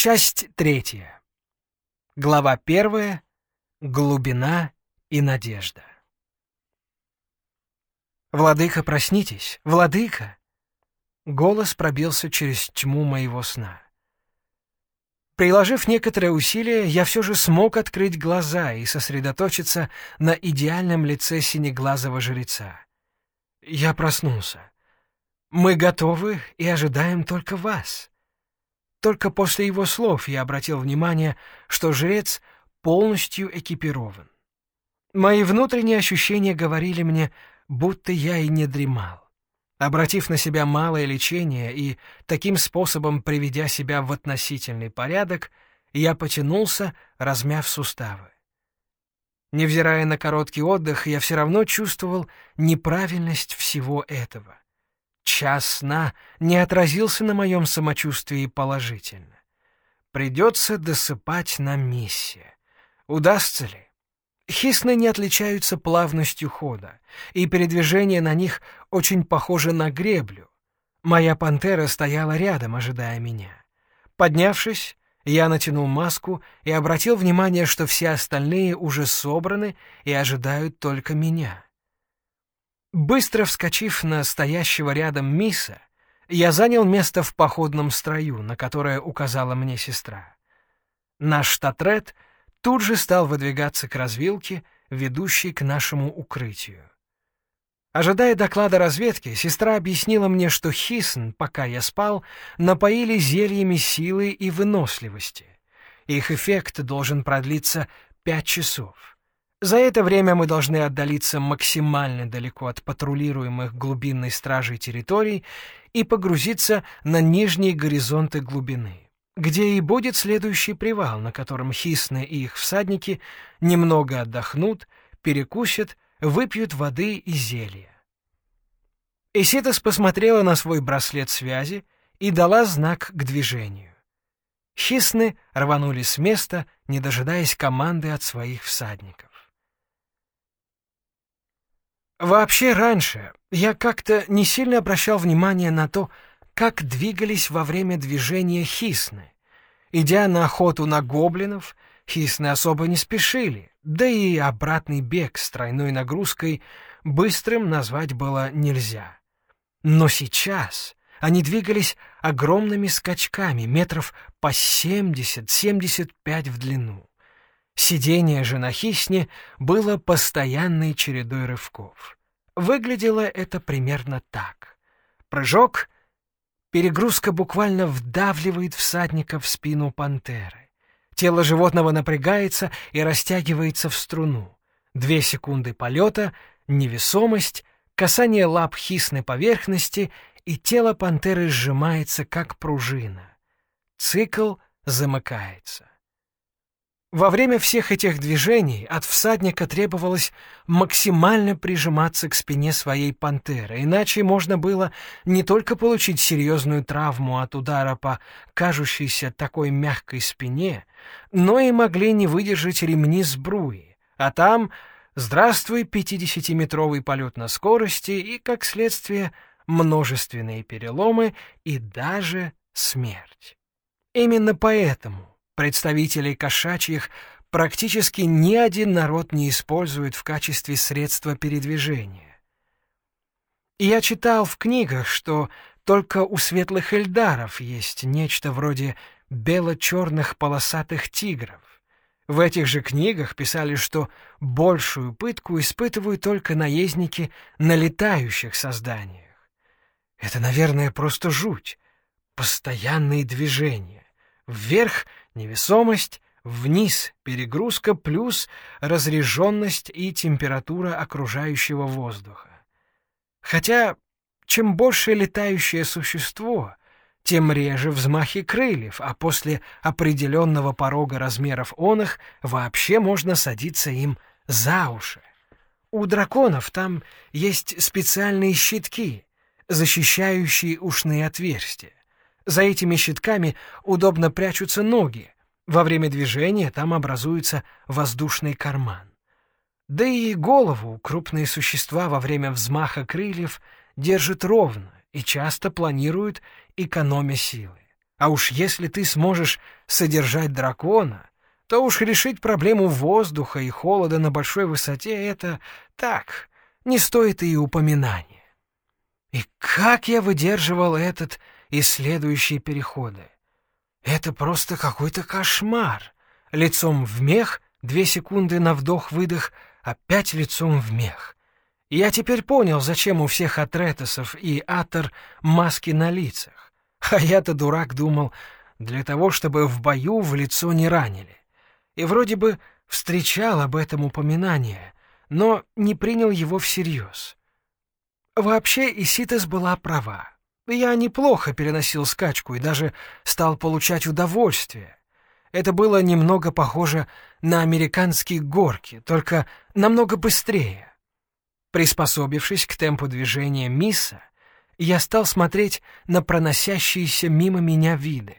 Часть третья. Глава первая. Глубина и надежда. «Владыка, проснитесь! Владыка!» Голос пробился через тьму моего сна. Приложив некоторое усилие, я все же смог открыть глаза и сосредоточиться на идеальном лице синеглазого жреца. Я проснулся. «Мы готовы и ожидаем только вас». Только после его слов я обратил внимание, что жрец полностью экипирован. Мои внутренние ощущения говорили мне, будто я и не дремал. Обратив на себя малое лечение и таким способом приведя себя в относительный порядок, я потянулся, размяв суставы. Невзирая на короткий отдых, я все равно чувствовал неправильность всего этого. Час сна не отразился на моем самочувствии положительно. Придется досыпать на мессе. Удастся ли? Хисны не отличаются плавностью хода, и передвижение на них очень похоже на греблю. Моя пантера стояла рядом, ожидая меня. Поднявшись, я натянул маску и обратил внимание, что все остальные уже собраны и ожидают только меня. Быстро вскочив на стоящего рядом Миса, я занял место в походном строю, на которое указала мне сестра. Наш штатрет — тут же стал выдвигаться к развилке, ведущей к нашему укрытию. Ожидая доклада разведки, сестра объяснила мне, что Хисн, пока я спал, напоили зельями силы и выносливости. Их эффект должен продлиться пять часов. За это время мы должны отдалиться максимально далеко от патрулируемых глубинной стражей территорий и погрузиться на нижние горизонты глубины где и будет следующий привал, на котором Хисны и их всадники немного отдохнут, перекусят, выпьют воды и зелья. Иситас посмотрела на свой браслет связи и дала знак к движению. Хисны рванули с места, не дожидаясь команды от своих всадников. Вообще раньше я как-то не сильно обращал внимание на то, как двигались во время движения хисны. Идя на охоту на гоблинов, хисны особо не спешили, да и обратный бег с тройной нагрузкой быстрым назвать было нельзя. Но сейчас они двигались огромными скачками, метров по 70-75 в длину. Сидение же на хисне было постоянной чередой рывков. Выглядело это примерно так. Прыжок — Перегрузка буквально вдавливает всадника в спину пантеры. Тело животного напрягается и растягивается в струну. Две секунды полета, невесомость, касание лап хисной поверхности, и тело пантеры сжимается, как пружина. Цикл замыкается. Во время всех этих движений от всадника требовалось максимально прижиматься к спине своей пантеры, иначе можно было не только получить серьезную травму от удара по кажущейся такой мягкой спине, но и могли не выдержать ремни сбруи, а там здравствуй 50-метровый полет на скорости и, как следствие, множественные переломы и даже смерть. Именно поэтому Представителей кошачьих практически ни один народ не использует в качестве средства передвижения. И я читал в книгах, что только у светлых эльдаров есть нечто вроде бело-черных полосатых тигров. В этих же книгах писали, что большую пытку испытывают только наездники на летающих созданиях. Это, наверное, просто жуть. Постоянные движения. Вверх невесомость, вниз перегрузка плюс разреженность и температура окружающего воздуха. Хотя чем больше летающее существо, тем реже взмахи крыльев, а после определенного порога размеров он их вообще можно садиться им за уши. У драконов там есть специальные щитки, защищающие ушные отверстия. За этими щитками удобно прячутся ноги. Во время движения там образуется воздушный карман. Да и голову крупные существа во время взмаха крыльев держат ровно и часто планируют, экономя силы. А уж если ты сможешь содержать дракона, то уж решить проблему воздуха и холода на большой высоте — это так, не стоит и упоминания. И как я выдерживал этот и следующие переходы? Это просто какой-то кошмар. Лицом в мех, две секунды на вдох-выдох, опять лицом в мех. Я теперь понял, зачем у всех атретесов и атор маски на лицах. А я-то, дурак, думал, для того, чтобы в бою в лицо не ранили. И вроде бы встречал об этом упоминание, но не принял его всерьез. Вообще Иситес была права. Я неплохо переносил скачку и даже стал получать удовольствие. Это было немного похоже на американские горки, только намного быстрее. Приспособившись к темпу движения Мисса, я стал смотреть на проносящиеся мимо меня виды.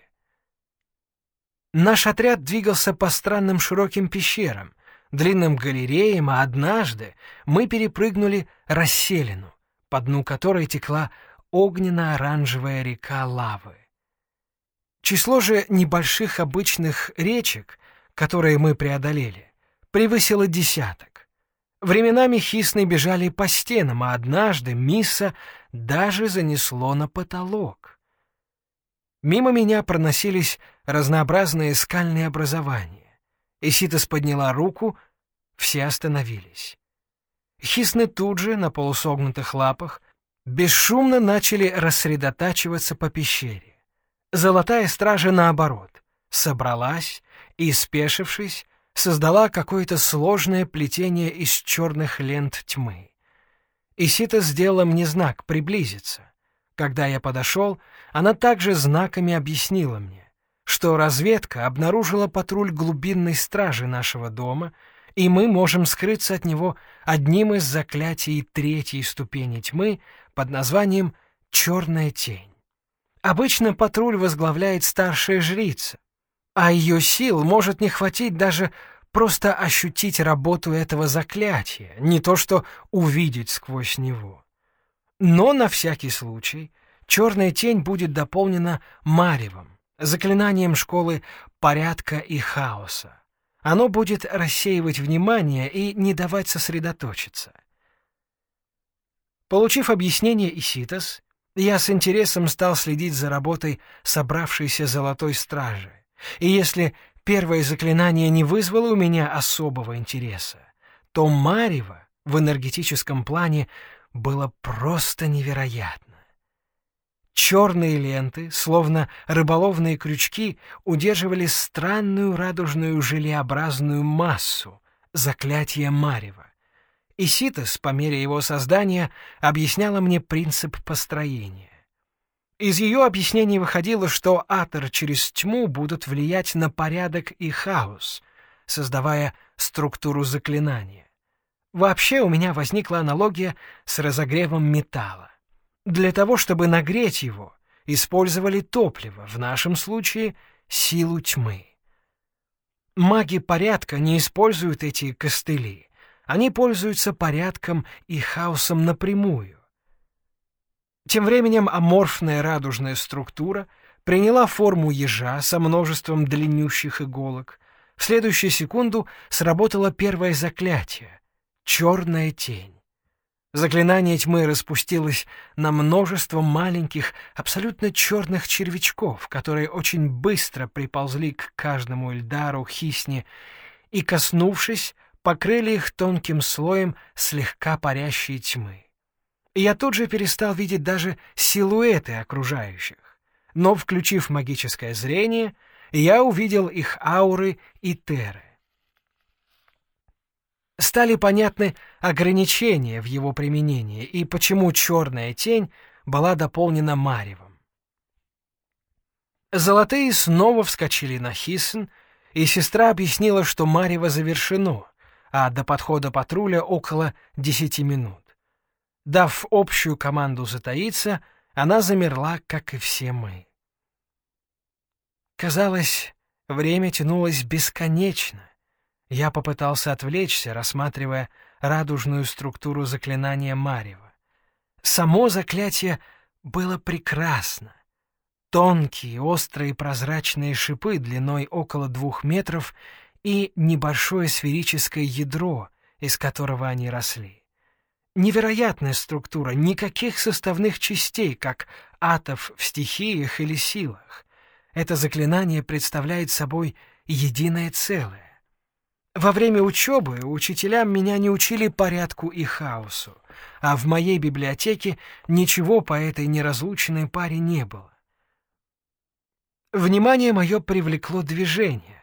Наш отряд двигался по странным широким пещерам, длинным галереям, а однажды мы перепрыгнули расселину, по дну которой текла огненно-оранжевая река лавы. Число же небольших обычных речек, которые мы преодолели, превысило десяток. Временами хисны бежали по стенам, а однажды Мисса даже занесло на потолок. Мимо меня проносились разнообразные скальные образования. Иситас подняла руку, все остановились. Хисны тут же, на полусогнутых лапах, бесшумно начали рассредотачиваться по пещере. Золотая стража, наоборот, собралась и, спешившись, создала какое-то сложное плетение из черных лент тьмы. Исита сделала мне знак «приблизиться». Когда я подошел, она также знаками объяснила мне, что разведка обнаружила патруль глубинной стражи нашего дома, и мы можем скрыться от него одним из заклятий третьей ступени тьмы под названием «Черная тень». Обычно патруль возглавляет старшая жрица, а ее сил может не хватить даже просто ощутить работу этого заклятия, не то что увидеть сквозь него. Но на всякий случай черная тень будет дополнена маревом, заклинанием школы порядка и хаоса. Оно будет рассеивать внимание и не давать сосредоточиться. Получив объяснение Иситас, я с интересом стал следить за работой собравшейся золотой стражи. И если первое заклинание не вызвало у меня особого интереса, то Марева в энергетическом плане было просто невероятно. Черные ленты, словно рыболовные крючки, удерживали странную радужную желеобразную массу, заклятие Марева. И по мере его создания, объясняла мне принцип построения. Из ее объяснений выходило, что атор через тьму будут влиять на порядок и хаос, создавая структуру заклинания. Вообще у меня возникла аналогия с разогревом металла. Для того, чтобы нагреть его, использовали топливо, в нашем случае — силу тьмы. Маги порядка не используют эти костыли. Они пользуются порядком и хаосом напрямую. Тем временем аморфная радужная структура приняла форму ежа со множеством длиннющих иголок. В следующую секунду сработало первое заклятие — черная тень. Заклинание тьмы распустилось на множество маленьких, абсолютно черных червячков, которые очень быстро приползли к каждому Эльдару, Хисне и, коснувшись, покрыли их тонким слоем слегка парящей тьмы и я тут же перестал видеть даже силуэты окружающих. Но, включив магическое зрение, я увидел их ауры и теры. Стали понятны ограничения в его применении и почему черная тень была дополнена маревом. Золотые снова вскочили на Хисн, и сестра объяснила, что марево завершено, а до подхода патруля около десяти минут. Дав общую команду затаиться, она замерла, как и все мы. Казалось, время тянулось бесконечно. Я попытался отвлечься, рассматривая радужную структуру заклинания Марева. Само заклятие было прекрасно. тонкие, острые прозрачные шипы длиной около двух метров и небольшое сферическое ядро, из которого они росли. Невероятная структура, никаких составных частей, как атов в стихиях или силах. Это заклинание представляет собой единое целое. Во время учебы учителям меня не учили порядку и хаосу, а в моей библиотеке ничего по этой неразлучной паре не было. Внимание мое привлекло движение.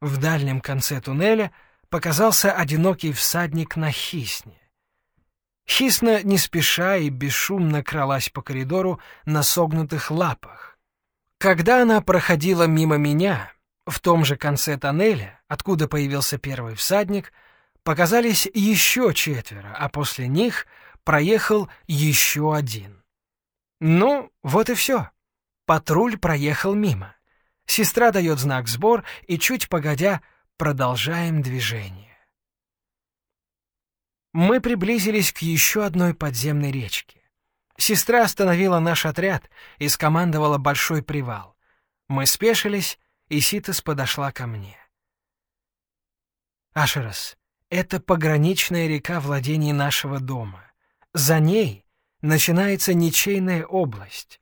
В дальнем конце туннеля показался одинокий всадник на хисне. Хисна не спеша и бесшумно кралась по коридору на согнутых лапах. Когда она проходила мимо меня, в том же конце тоннеля, откуда появился первый всадник, показались еще четверо, а после них проехал еще один. Ну, вот и все. Патруль проехал мимо. Сестра дает знак «Сбор», и чуть погодя продолжаем движение. Мы приблизились к еще одной подземной речке. Сестра остановила наш отряд и скомандовала большой привал. Мы спешились, и Ситас подошла ко мне. «Ашерас, это пограничная река владений нашего дома. За ней начинается ничейная область.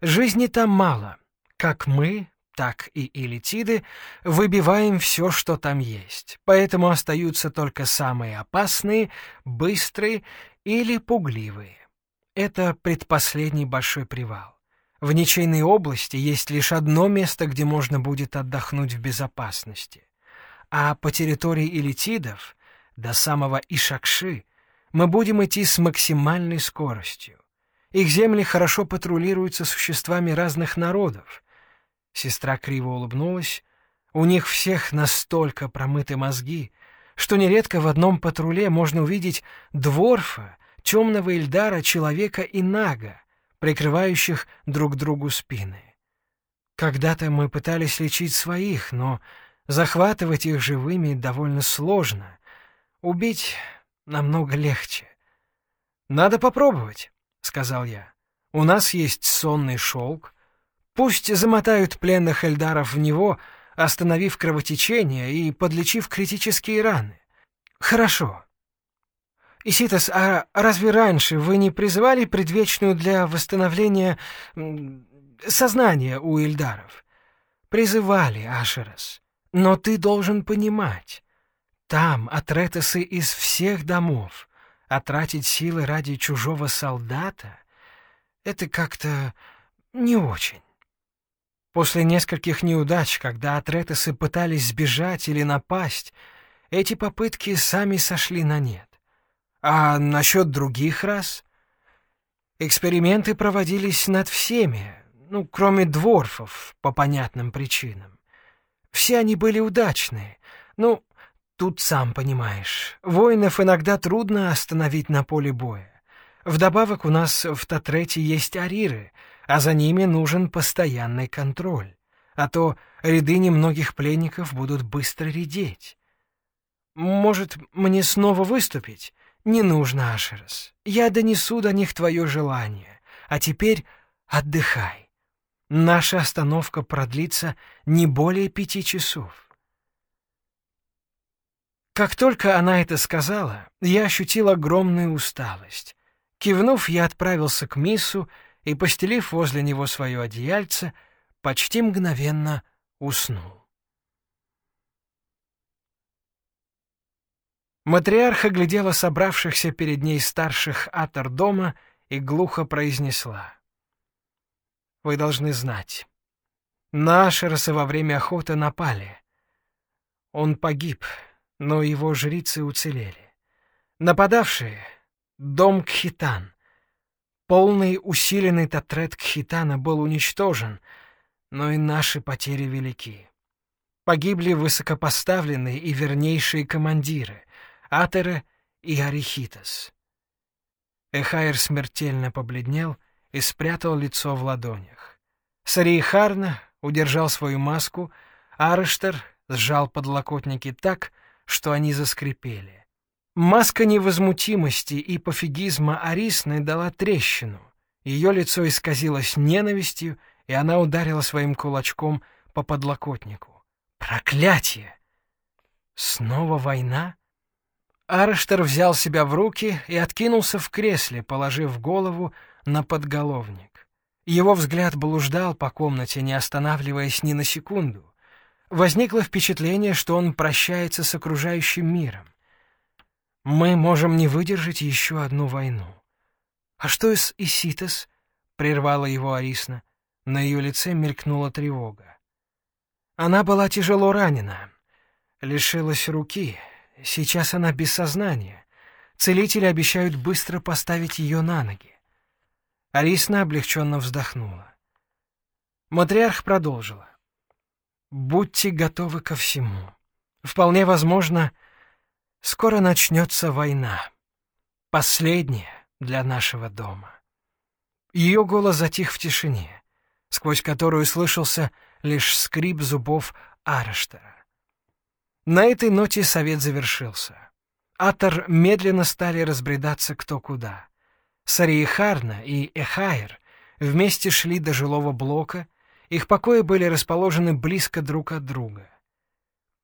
Жизни там мало, как мы, так и элитиды выбиваем все, что там есть, поэтому остаются только самые опасные, быстрые или пугливые. Это предпоследний большой привал. В ничейной области есть лишь одно место, где можно будет отдохнуть в безопасности. А по территории элитидов, до самого Ишакши, мы будем идти с максимальной скоростью. Их земли хорошо патрулируются существами разных народов. Сестра криво улыбнулась. У них всех настолько промыты мозги, что нередко в одном патруле можно увидеть дворфа, темного Ильдара, человека и нага, прикрывающих друг другу спины. Когда-то мы пытались лечить своих, но захватывать их живыми довольно сложно. Убить намного легче. Надо попробовать. — сказал я. «У нас есть сонный шелк. Пусть замотают пленных эльдаров в него, остановив кровотечение и подлечив критические раны. Хорошо. Иситас, а разве раньше вы не призывали предвечную для восстановления сознания у эльдаров? Призывали, Ашерас. Но ты должен понимать, там атретесы из всех домов — а тратить силы ради чужого солдата — это как-то не очень. После нескольких неудач, когда атретесы пытались сбежать или напасть, эти попытки сами сошли на нет. А насчет других рас? Эксперименты проводились над всеми, ну, кроме дворфов, по понятным причинам. Все они были удачные, ну, Тут сам понимаешь, воинов иногда трудно остановить на поле боя. Вдобавок у нас в Татрете есть ариры, а за ними нужен постоянный контроль. А то ряды немногих пленников будут быстро редеть. Может, мне снова выступить? Не нужно, Ашерас. Я донесу до них твое желание. А теперь отдыхай. Наша остановка продлится не более пяти часов. Как только она это сказала, я ощутил огромную усталость. Кивнув, я отправился к Миссу и, постелив возле него свое одеяльце, почти мгновенно уснул. Матриарха глядела собравшихся перед ней старших атор дома и глухо произнесла. «Вы должны знать. Наши расы во время охоты напали. Он погиб, но его жрицы уцелели. Нападавшие — дом Кхитан. Полный усиленный татрет Кхитана был уничтожен, но и наши потери велики. Погибли высокопоставленные и вернейшие командиры — Атере и Арихитас. Эхайр смертельно побледнел и спрятал лицо в ладонях. Сариихарна удержал свою маску, Арештер сжал подлокотники так, что они заскрипели. Маска невозмутимости и пофигизма Арисны дала трещину. Ее лицо исказилось ненавистью, и она ударила своим кулачком по подлокотнику. «Проклятие!» «Снова война?» Арештер взял себя в руки и откинулся в кресле, положив голову на подголовник. Его взгляд блуждал по комнате, не останавливаясь ни на секунду. Возникло впечатление, что он прощается с окружающим миром. Мы можем не выдержать еще одну войну. А что с Иситос? прервала его Арисна. На ее лице мелькнула тревога. Она была тяжело ранена, лишилась руки. Сейчас она без сознания. Целители обещают быстро поставить ее на ноги. Арисна облегченно вздохнула. Матриарх продолжила. «Будьте готовы ко всему. Вполне возможно, Скоро начнется война. Последняя для нашего дома. Ее голос затих в тишине, сквозь которую слышался лишь скрип зубов Арештера. На этой ноте совет завершился. Атор медленно стали разбредаться кто куда. Сариихарна и Эхайр вместе шли до жилого блока, их покои были расположены близко друг от друга.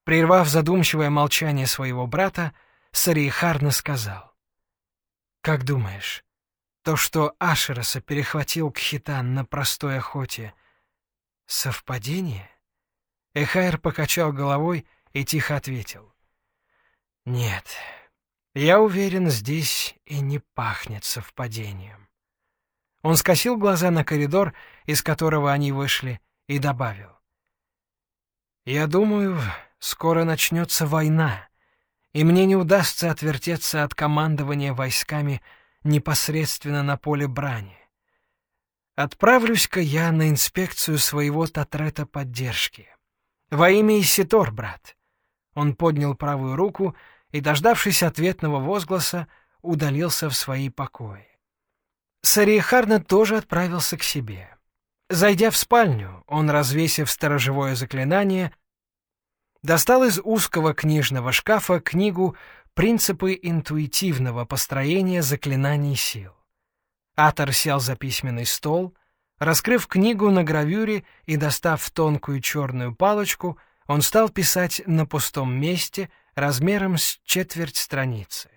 Прервав задумчивое молчание своего брата, Сарихарна сказал. «Как думаешь, то, что Ашераса перехватил Кхитан на простой охоте, совпадение?» Эхайр покачал головой и тихо ответил. «Нет, я уверен, здесь и не пахнет совпадением». Он скосил глаза на коридор, из которого они вышли, и добавил. «Я думаю, скоро начнется война, и мне не удастся отвертеться от командования войсками непосредственно на поле брани. Отправлюсь-ка я на инспекцию своего татрета поддержки. Во имя Иситор, брат. Он поднял правую руку и, дождавшись ответного возгласа, удалился в свои покои. Сариехарна тоже отправился к себе. Зайдя в спальню, он, развесив сторожевое заклинание, достал из узкого книжного шкафа книгу «Принципы интуитивного построения заклинаний сил». Атор сел за письменный стол, раскрыв книгу на гравюре и достав тонкую черную палочку, он стал писать на пустом месте размером с четверть страницы.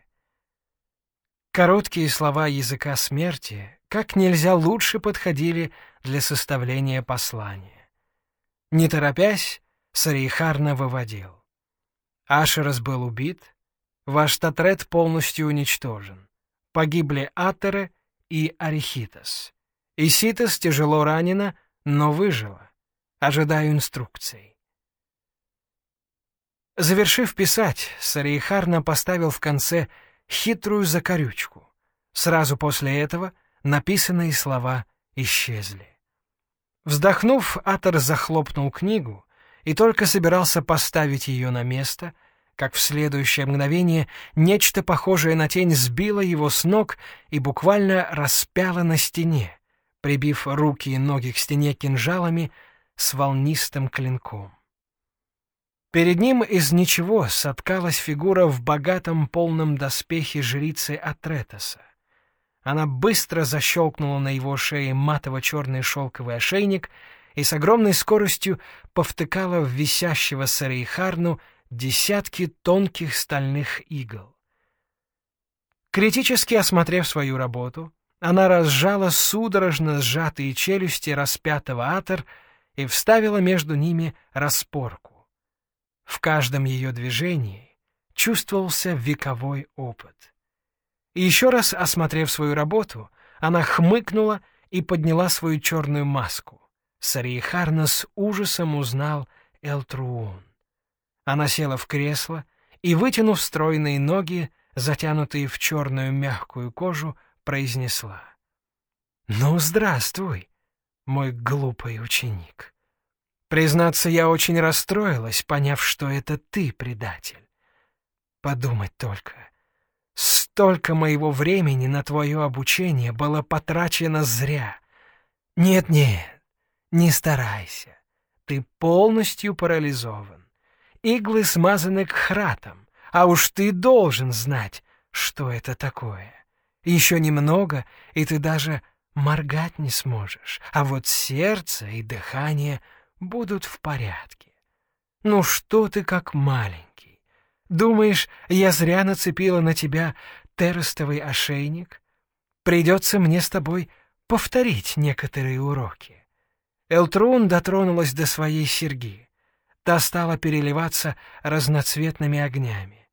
Короткие слова языка смерти как нельзя лучше подходили для составления послания. Не торопясь, Сарихарна выводил. Ашерас был убит, ваш Татрет полностью уничтожен. Погибли Атере и Арихитас. Иситас тяжело ранена, но выжила. Ожидаю инструкций. Завершив писать, Сарихарна поставил в конце хитрую закорючку. Сразу после этого написанные слова исчезли. Вздохнув, Атор захлопнул книгу и только собирался поставить ее на место, как в следующее мгновение нечто похожее на тень сбило его с ног и буквально распяло на стене, прибив руки и ноги к стене кинжалами с волнистым клинком. Перед ним из ничего соткалась фигура в богатом полном доспехе жрицы Атретоса. Она быстро защелкнула на его шее матово-черный шелковый ошейник — и с огромной скоростью повтыкала в висящего Сарейхарну десятки тонких стальных игл. Критически осмотрев свою работу, она разжала судорожно сжатые челюсти распятого атор и вставила между ними распорку. В каждом ее движении чувствовался вековой опыт. Еще раз осмотрев свою работу, она хмыкнула и подняла свою черную маску. Сариихарна с ужасом узнал Элтруун. Она села в кресло и, вытянув стройные ноги, затянутые в черную мягкую кожу, произнесла. «Ну, здравствуй, мой глупый ученик. Признаться, я очень расстроилась, поняв, что это ты предатель. Подумать только. Столько моего времени на твое обучение было потрачено зря. Нет-нет, не старайся. Ты полностью парализован. Иглы смазаны к хратам, а уж ты должен знать, что это такое. Еще немного, и ты даже моргать не сможешь, а вот сердце и дыхание будут в порядке. Ну что ты как маленький? Думаешь, я зря нацепила на тебя террестовый ошейник? Придется мне с тобой повторить некоторые уроки. Элтрун дотронулась до своей серьги. Та стала переливаться разноцветными огнями.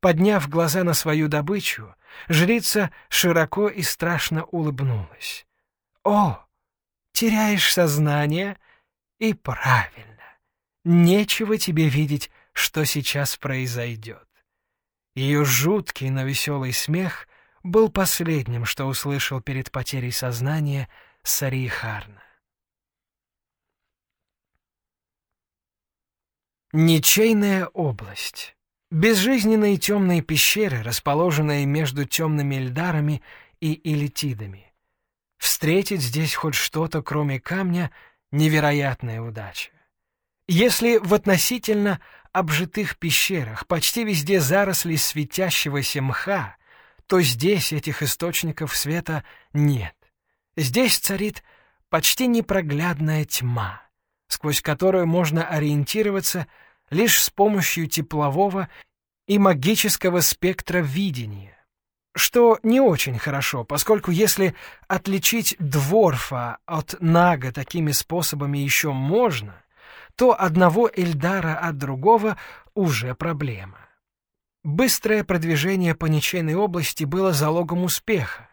Подняв глаза на свою добычу, жрица широко и страшно улыбнулась. «О, теряешь сознание? И правильно. Нечего тебе видеть, что сейчас произойдет». Ее жуткий, но веселый смех был последним, что услышал перед потерей сознания Сари Харна. Ничейная область. Безжизненные темные пещеры, расположенные между темными эльдарами и элитидами. Встретить здесь хоть что-то, кроме камня, невероятная удача. Если в относительно обжитых пещерах почти везде заросли светящегося мха, то здесь этих источников света нет. Здесь царит почти непроглядная тьма сквозь которую можно ориентироваться лишь с помощью теплового и магического спектра видения. Что не очень хорошо, поскольку если отличить дворфа от нага такими способами еще можно, то одного Эльдара от другого уже проблема. Быстрое продвижение по ничейной области было залогом успеха,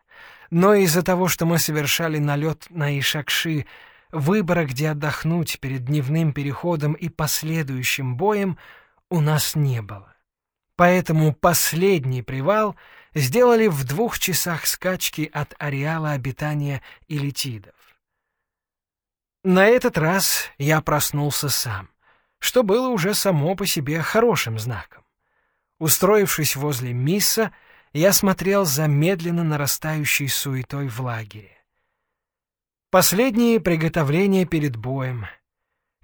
но из-за того, что мы совершали налет на Ишакши Выбора, где отдохнуть перед дневным переходом и последующим боем, у нас не было. Поэтому последний привал сделали в двух часах скачки от ареала обитания илитидов. На этот раз я проснулся сам, что было уже само по себе хорошим знаком. Устроившись возле Мисса, я смотрел за медленно нарастающей суетой в лагере. Последние приготовления перед боем.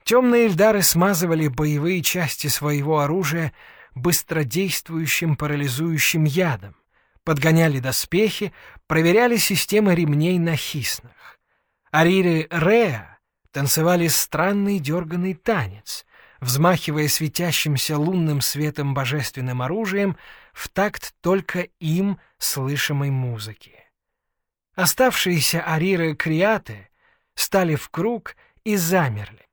Темные эльдары смазывали боевые части своего оружия быстродействующим парализующим ядом, подгоняли доспехи, проверяли системы ремней на хиснах. Арири Реа танцевали странный дерганный танец, взмахивая светящимся лунным светом божественным оружием в такт только им слышимой музыки. Оставшиеся ариры криаты стали в круг и замерли,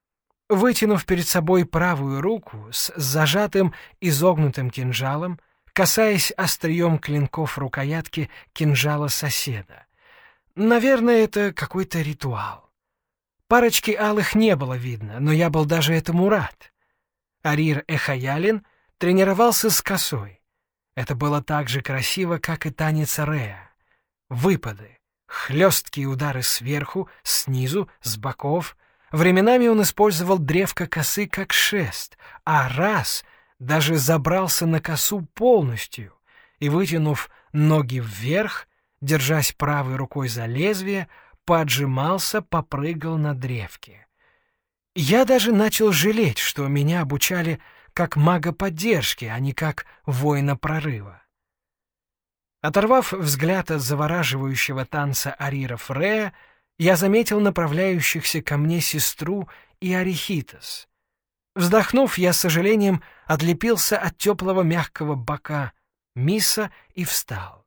вытянув перед собой правую руку с зажатым изогнутым кинжалом, касаясь острием клинков рукоятки кинжала соседа. Наверное, это какой-то ритуал. Парочки алых не было видно, но я был даже этому рад. Арир Эхаялин тренировался с косой. Это было так же красиво, как и танец Рея. Выпады, Хлесткие удары сверху, снизу, с боков. Временами он использовал древко косы как шест, а раз даже забрался на косу полностью и, вытянув ноги вверх, держась правой рукой за лезвие, поджимался, попрыгал на древке. Я даже начал жалеть, что меня обучали как мага поддержки, а не как воина прорыва. Оторвав взгляд от завораживающего танца Арира Фрея, я заметил направляющихся ко мне сестру и Арихитас. Вздохнув, я с сожалением отлепился от теплого мягкого бока Миса и встал.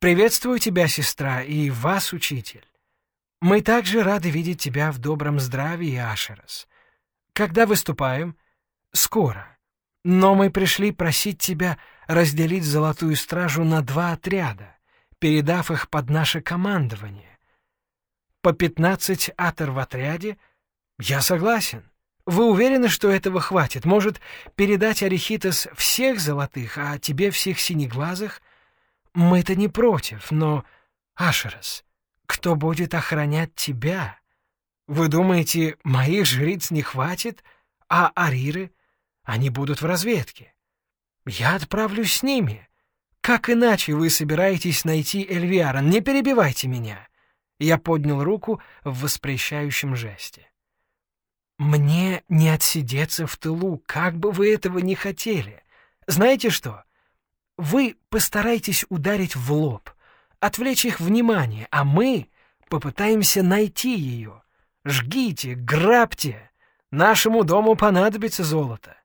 «Приветствую тебя, сестра, и вас, учитель. Мы также рады видеть тебя в добром здравии, Ашерас. Когда выступаем? Скоро. Но мы пришли просить тебя разделить Золотую Стражу на два отряда, передав их под наше командование. По пятнадцать атор в отряде? Я согласен. Вы уверены, что этого хватит? Может, передать Арихитас всех золотых, а тебе всех синеглазых? Мы-то не против, но, Ашерас, кто будет охранять тебя? Вы думаете, моих жриц не хватит, а Ариры? Они будут в разведке. Я отправлюсь с ними. Как иначе вы собираетесь найти Эльвиара? Не перебивайте меня. Я поднял руку в воспрещающем жесте. Мне не отсидеться в тылу, как бы вы этого не хотели. Знаете что? Вы постарайтесь ударить в лоб, отвлечь их внимание, а мы попытаемся найти ее. Жгите, грабьте, нашему дому понадобится золото.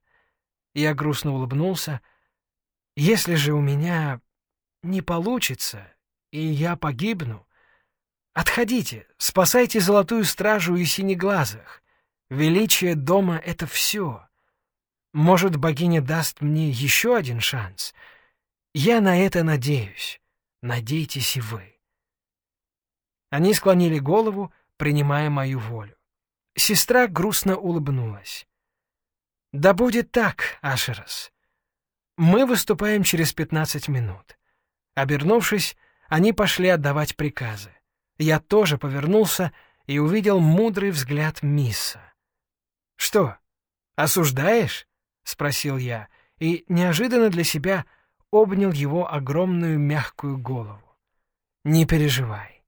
Я грустно улыбнулся. Если же у меня не получится, и я погибну, отходите, спасайте золотую стражу и синеглазых. Величие дома — это все. Может, богиня даст мне еще один шанс? Я на это надеюсь. Надейтесь и вы. Они склонили голову, принимая мою волю. Сестра грустно улыбнулась. «Да будет так, Ашерас. Мы выступаем через пятнадцать минут». Обернувшись, они пошли отдавать приказы. Я тоже повернулся и увидел мудрый взгляд Мисса. «Что, осуждаешь?» — спросил я, и неожиданно для себя обнял его огромную мягкую голову. «Не переживай.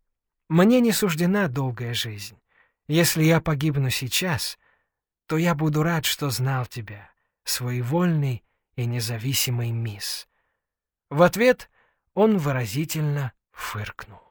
Мне не суждена долгая жизнь. Если я погибну сейчас, то я буду рад, что знал тебя, своевольный и независимый мисс». В ответ он выразительно фыркнул.